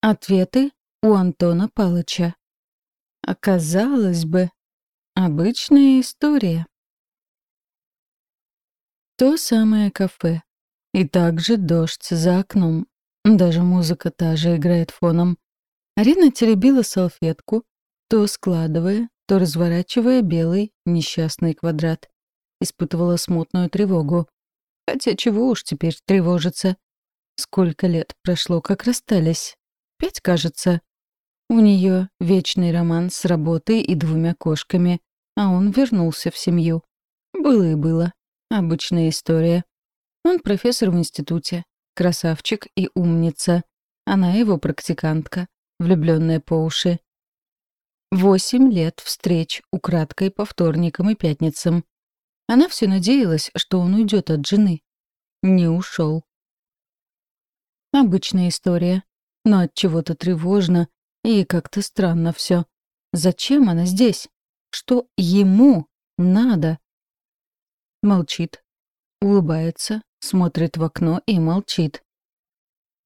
Ответы у Антона Палыча. Оказалось бы, обычная история. То самое кафе. И также дождь за окном. Даже музыка та же играет фоном. Арина теребила салфетку, то складывая, то разворачивая белый несчастный квадрат. Испытывала смутную тревогу. Хотя чего уж теперь тревожиться. Сколько лет прошло, как расстались. Пять, кажется. У нее вечный роман с работой и двумя кошками, а он вернулся в семью. Было и было. Обычная история. Он профессор в институте, красавчик и умница. Она его практикантка, влюбленная по уши. Восемь лет встреч украдкой по вторникам и пятницам. Она все надеялась, что он уйдет от жены. Не ушел. Обычная история но от чего-то тревожно и как-то странно все. Зачем она здесь? Что ему надо? Молчит, улыбается, смотрит в окно и молчит.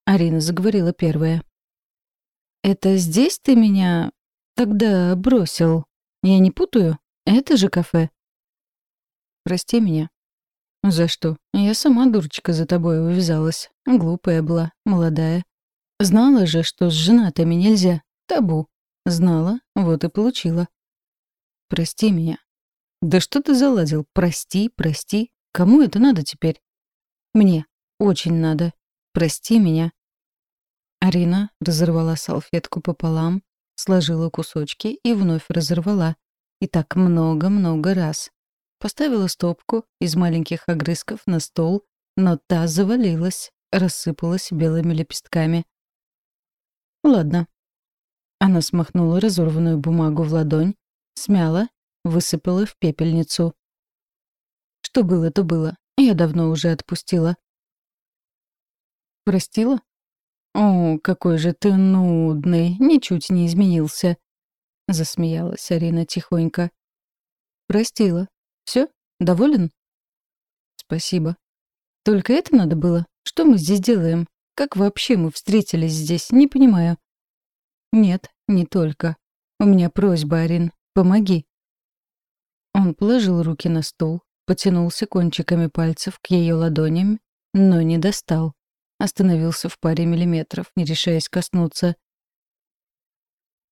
Арина заговорила первая. «Это здесь ты меня тогда бросил? Я не путаю? Это же кафе?» «Прости меня». «За что? Я сама, дурочка, за тобой увязалась. Глупая была, молодая. Знала же, что с женатыми нельзя. Табу. Знала, вот и получила. Прости меня. Да что ты заладил? Прости, прости. Кому это надо теперь? Мне. Очень надо. Прости меня. Арина разорвала салфетку пополам, сложила кусочки и вновь разорвала. И так много-много раз. Поставила стопку из маленьких огрызков на стол, но та завалилась, рассыпалась белыми лепестками. «Ладно». Она смахнула разорванную бумагу в ладонь, смяла, высыпала в пепельницу. Что было, то было. Я давно уже отпустила. Простила? О, какой же ты нудный, ничуть не изменился. Засмеялась Арина тихонько. Простила. Все, доволен? Спасибо. Только это надо было? Что мы здесь делаем? Как вообще мы встретились здесь, не понимаю. Нет, не только. У меня просьба, Арин, помоги. Он положил руки на стол, потянулся кончиками пальцев к ее ладоням, но не достал. Остановился в паре миллиметров, не решаясь коснуться.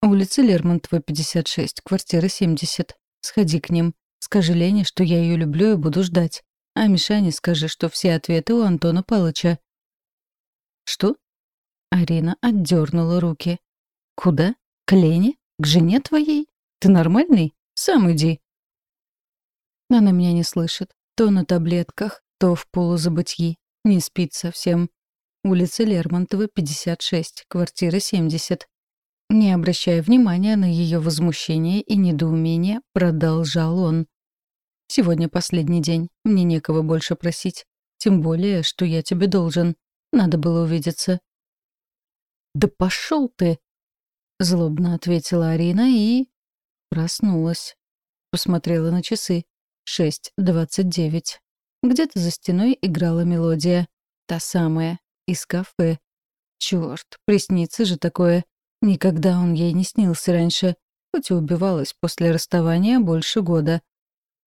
Улица Лермонтова, 56, квартира 70. Сходи к ним. Скажи Лене, что я ее люблю и буду ждать. А Мишане скажи, что все ответы у Антона Палыча. «Что?» Арина отдернула руки. «Куда? К Лене? К жене твоей? Ты нормальный? Сам иди». Она меня не слышит. То на таблетках, то в полузабытьи. Не спит совсем. Улица Лермонтова, 56, квартира 70. Не обращая внимания на ее возмущение и недоумение, продолжал он. «Сегодня последний день. Мне некого больше просить. Тем более, что я тебе должен. Надо было увидеться. «Да пошел ты!» — злобно ответила Арина и... Проснулась. Посмотрела на часы. Шесть двадцать девять. Где-то за стеной играла мелодия. Та самая. Из кафе. Чёрт, приснится же такое. Никогда он ей не снился раньше. Хоть и убивалась после расставания больше года.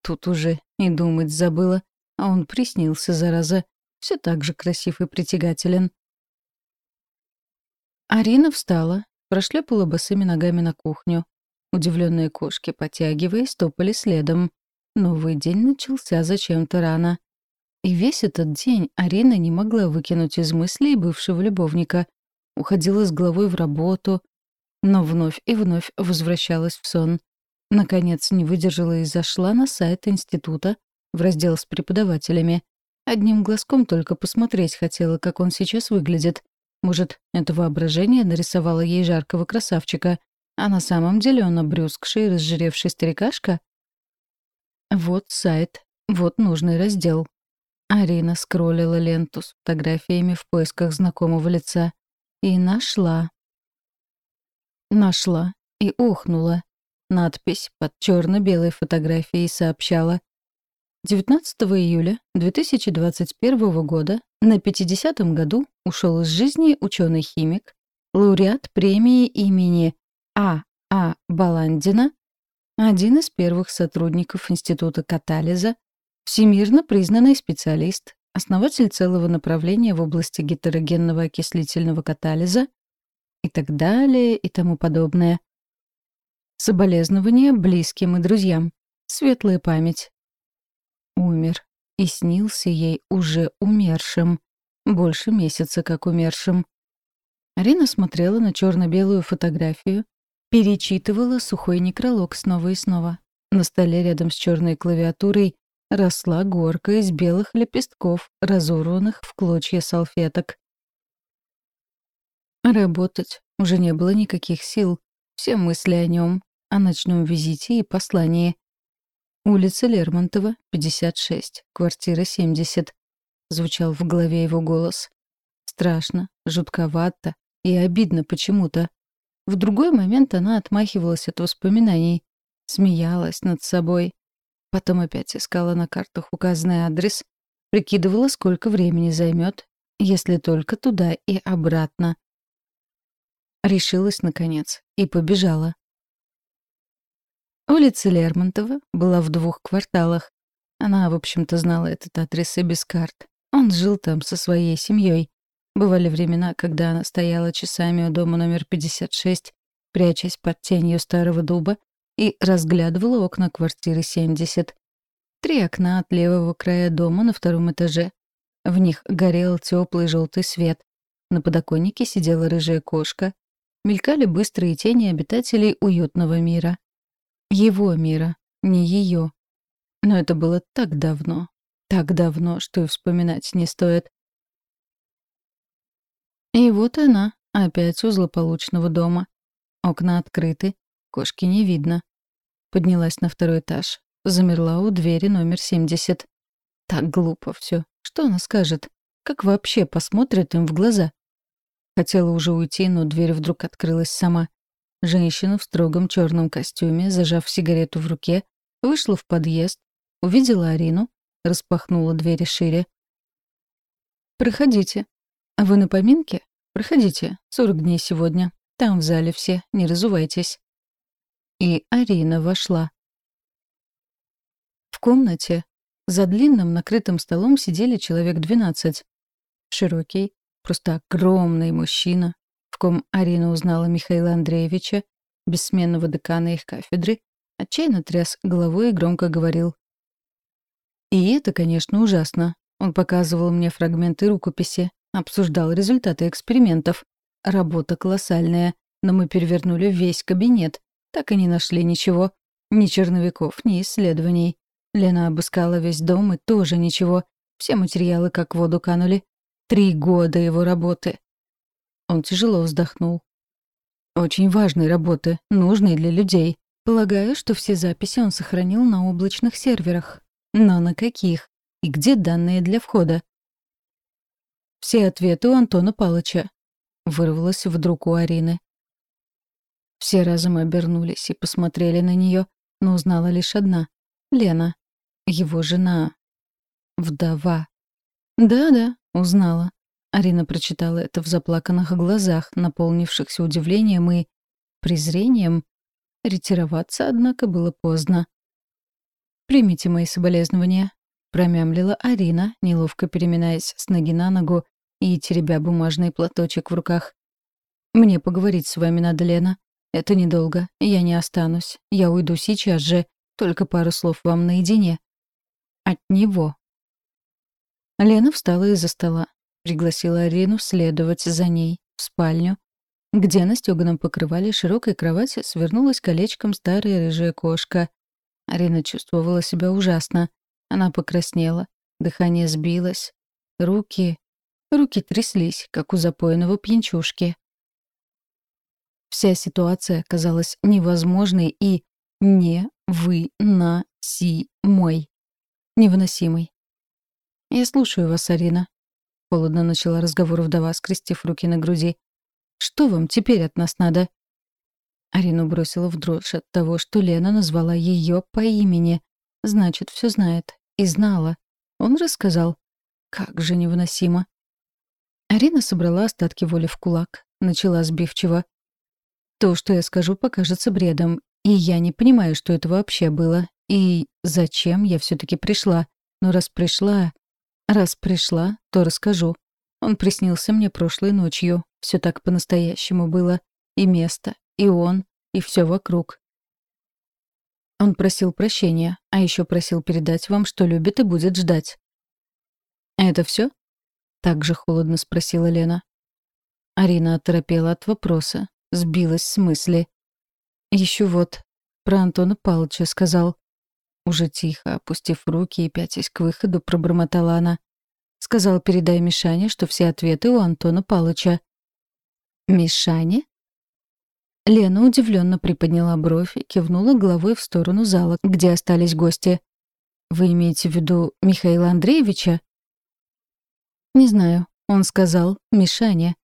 Тут уже и думать забыла. А он приснился, зараза все так же красив и притягателен. Арина встала, прошлепала босыми ногами на кухню. Удивленные кошки, потягиваясь, топали следом. Новый день начался зачем-то рано. И весь этот день Арина не могла выкинуть из мыслей бывшего любовника. Уходила с головой в работу, но вновь и вновь возвращалась в сон. Наконец не выдержала и зашла на сайт института в раздел с преподавателями. Одним глазком только посмотреть хотела, как он сейчас выглядит. Может, это воображение нарисовало ей жаркого красавчика, а на самом деле он обрюзгший и разжиревший старикашка? Вот сайт, вот нужный раздел. Арина скроллила ленту с фотографиями в поисках знакомого лица. И нашла. Нашла и ухнула. Надпись под черно белой фотографией сообщала 19 июля 2021 года на 50-м году ушел из жизни ученый-химик, лауреат премии имени А. А. Баландина, один из первых сотрудников Института катализа, всемирно признанный специалист, основатель целого направления в области гетерогенного окислительного катализа и так далее и тому подобное. Соболезнования близким и друзьям. Светлая память. Умер. И снился ей уже умершим. Больше месяца как умершим. Арина смотрела на черно белую фотографию, перечитывала сухой некролог снова и снова. На столе рядом с черной клавиатурой росла горка из белых лепестков, разорванных в клочья салфеток. Работать уже не было никаких сил. Все мысли о нем, о ночном визите и послании. Улица Лермонтова, 56, квартира 70. Звучал в голове его голос. Страшно, жутковато, и обидно почему-то. В другой момент она отмахивалась от воспоминаний, смеялась над собой. Потом опять искала на картах указанный адрес, прикидывала, сколько времени займет, если только туда и обратно. Решилась, наконец, и побежала. Улица Лермонтова была в двух кварталах. Она, в общем-то, знала этот адрес и без карт. Он жил там со своей семьей. Бывали времена, когда она стояла часами у дома номер 56, прячась под тенью старого дуба, и разглядывала окна квартиры 70. Три окна от левого края дома на втором этаже. В них горел теплый желтый свет. На подоконнике сидела рыжая кошка. Мелькали быстрые тени обитателей уютного мира. Его мира, не ее. Но это было так давно, так давно, что и вспоминать не стоит. И вот она, опять у злополучного дома. Окна открыты, кошки не видно. Поднялась на второй этаж, замерла у двери номер 70. Так глупо все. Что она скажет? Как вообще посмотрит им в глаза? Хотела уже уйти, но дверь вдруг открылась сама. Женщина в строгом черном костюме, зажав сигарету в руке, вышла в подъезд, увидела Арину, распахнула двери шире. «Проходите», а вы на поминке? Проходите, 40 дней сегодня. Там в зале все, не разувайтесь. И Арина вошла. В комнате за длинным накрытым столом сидели человек 12. Широкий, просто огромный мужчина, в ком Арина узнала Михаила Андреевича, бессменного декана их кафедры, отчаянно тряс головой и громко говорил. И это, конечно, ужасно. Он показывал мне фрагменты рукописи, Обсуждал результаты экспериментов. Работа колоссальная, но мы перевернули весь кабинет. Так и не нашли ничего. Ни черновиков, ни исследований. Лена обыскала весь дом и тоже ничего. Все материалы как в воду канули. Три года его работы. Он тяжело вздохнул. Очень важной работы, нужной для людей. Полагаю, что все записи он сохранил на облачных серверах. Но на каких? И где данные для входа? Все ответы у Антона Палыча. Вырвалось вдруг у Арины. Все разом обернулись и посмотрели на нее, но узнала лишь одна — Лена. Его жена. Вдова. Да-да, узнала. Арина прочитала это в заплаканных глазах, наполнившихся удивлением и презрением. Ретироваться, однако, было поздно. «Примите мои соболезнования», — промямлила Арина, неловко переминаясь с ноги на ногу и теребя бумажный платочек в руках. «Мне поговорить с вами надо, Лена. Это недолго. Я не останусь. Я уйду сейчас же. Только пару слов вам наедине». «От него». Лена встала из-за стола. Пригласила Арину следовать за ней в спальню, где на стёганом покрывале широкой кровати свернулась колечком старая рыжая кошка. Арина чувствовала себя ужасно. Она покраснела, дыхание сбилось, руки Руки тряслись, как у запойного пьянчушки. Вся ситуация казалась невозможной и невыносимой. Невыносимой. «Я слушаю вас, Арина», — холодно начала разговор вдова, скрестив руки на груди. «Что вам теперь от нас надо?» Арину бросила в дрожь от того, что Лена назвала ее по имени. Значит, все знает. И знала. Он рассказал. Как же невыносимо. Арина собрала остатки воли в кулак, начала сбивчиво. То, что я скажу, покажется бредом, и я не понимаю, что это вообще было, и зачем я все таки пришла. Но раз пришла... Раз пришла, то расскажу. Он приснился мне прошлой ночью. Все так по-настоящему было. И место, и он, и все вокруг. Он просил прощения, а еще просил передать вам, что любит и будет ждать. «Это все? Так же холодно спросила Лена. Арина оторопела от вопроса, сбилась с мысли. Еще вот, про Антона Павловича сказал. Уже тихо, опустив руки и пятясь к выходу, пробормотала она. Сказал, передай Мишане, что все ответы у Антона Палыча. «Мишане?» Лена удивленно приподняла бровь и кивнула головой в сторону зала, где остались гости. «Вы имеете в виду Михаила Андреевича?» «Не знаю», — он сказал, «Мишаня».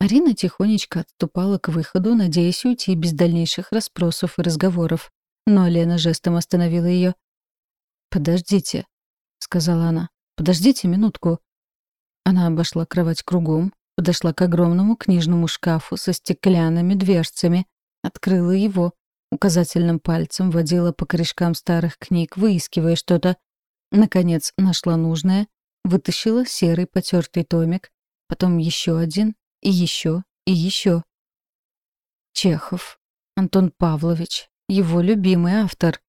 Арина тихонечко отступала к выходу, надеясь уйти без дальнейших расспросов и разговоров. Но Лена жестом остановила ее. «Подождите», — сказала она. «Подождите минутку». Она обошла кровать кругом, подошла к огромному книжному шкафу со стеклянными дверцами, открыла его, указательным пальцем водила по корешкам старых книг, выискивая что-то. Наконец нашла нужное, вытащила серый потертый томик, потом еще один, и еще, и еще. Чехов. Антон Павлович. Его любимый автор.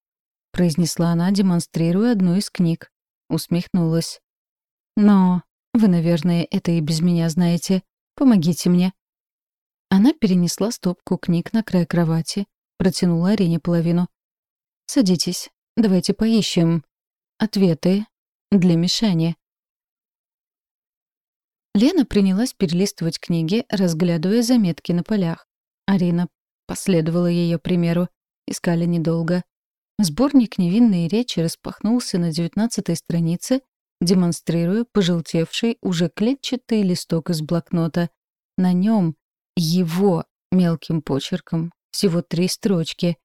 Произнесла она, демонстрируя одну из книг. Усмехнулась. Но вы, наверное, это и без меня знаете. Помогите мне. Она перенесла стопку книг на край кровати, протянула Арине половину. «Садитесь, давайте поищем ответы для Мишани». Лена принялась перелистывать книги, разглядывая заметки на полях. Арина последовала ее примеру. Искали недолго. Сборник невинной речи распахнулся на девятнадцатой странице, демонстрируя пожелтевший уже клетчатый листок из блокнота. На нем его мелким почерком всего три строчки.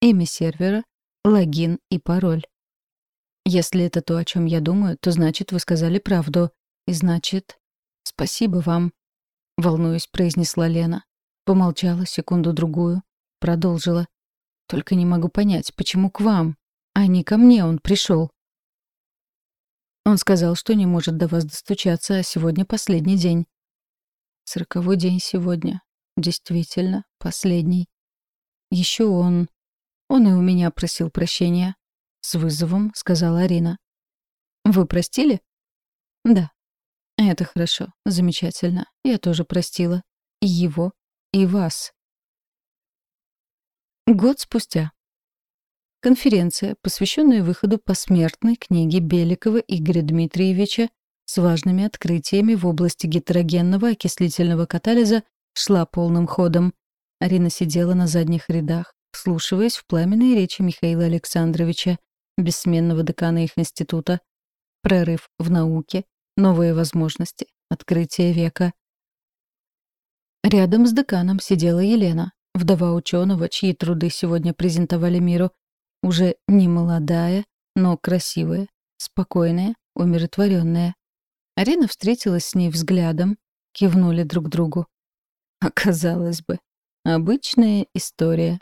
Имя сервера, логин и пароль. Если это то, о чем я думаю, то значит, вы сказали правду. И значит, «Спасибо вам», — волнуюсь, произнесла Лена. Помолчала секунду-другую, продолжила. «Только не могу понять, почему к вам, а не ко мне он пришел. Он сказал, что не может до вас достучаться, а сегодня последний день. Сороковой день сегодня. Действительно, последний. Еще он... Он и у меня просил прощения. С вызовом сказала Арина. Вы простили? Да. Это хорошо, замечательно. Я тоже простила. И его, и вас. Год спустя. Конференция, посвященная выходу посмертной книги Беликова Игоря Дмитриевича с важными открытиями в области гетерогенного окислительного катализа, шла полным ходом. Арина сидела на задних рядах, вслушиваясь в пламенные речи Михаила Александровича, бессменного декана их института. Прорыв в науке, Новые возможности. Открытие века. Рядом с деканом сидела Елена, вдова ученого, чьи труды сегодня презентовали миру. Уже не молодая, но красивая, спокойная, умиротворенная. Арина встретилась с ней взглядом, кивнули друг другу. Оказалось бы, обычная история.